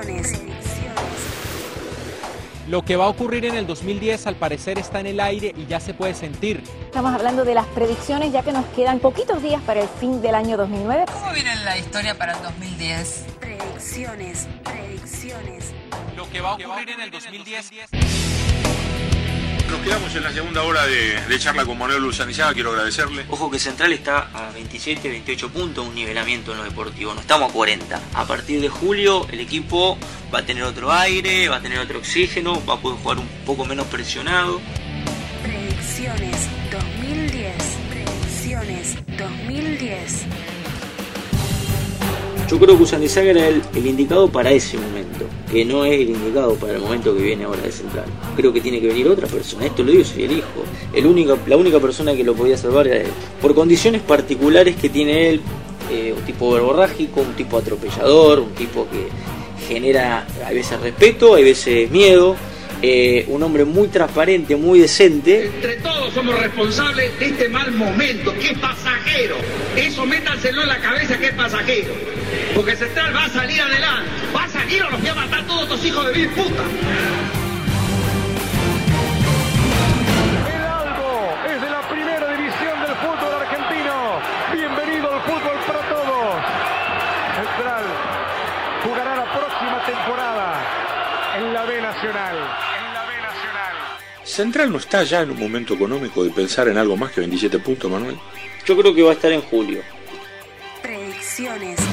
Predicciones. Lo que va a ocurrir en el 2010 al parecer está en el aire y ya se puede sentir. Estamos hablando de las predicciones ya que nos quedan poquitos días para el fin del año 2009. ¿Cómo viene la historia para el 2010? Predicciones. Predicciones. Lo que va a ocurrir en el 2010. Nos quedamos en la segunda hora de, de charla con Manuel Luzanizaga, quiero agradecerle. Ojo que Central está a 27, 28 puntos, un nivelamiento en lo deportivo, no estamos a 40. A partir de julio el equipo va a tener otro aire, va a tener otro oxígeno, va a poder jugar un poco menos presionado. Predicciones 2010. Predicciones 2010. Yo creo que Usandizaga era el, el indicado para ese momento, que no es el indicado para el momento que viene ahora de Central. Creo que tiene que venir otra persona, esto lo digo soy el hijo. El único, la única persona que lo podía salvar era él. Por condiciones particulares que tiene él, eh, un tipo verborrágico, un tipo atropellador, un tipo que genera a veces respeto, a veces miedo, eh, un hombre muy transparente, muy decente. Entre todos somos responsables de este mal momento, que es pasajero. Eso métanselo en la cabeza que es pasajero. Porque Central va a salir adelante. Va a salir o los estos hijos de mil puta. El Albo es de la primera división del fútbol argentino. Bienvenido al fútbol para todos. Central jugará la próxima temporada en la B Nacional. En la B Nacional. ¿Central no está ya en un momento económico de pensar en algo más que 27 puntos, Manuel? Yo creo que va a estar en julio. Predicciones.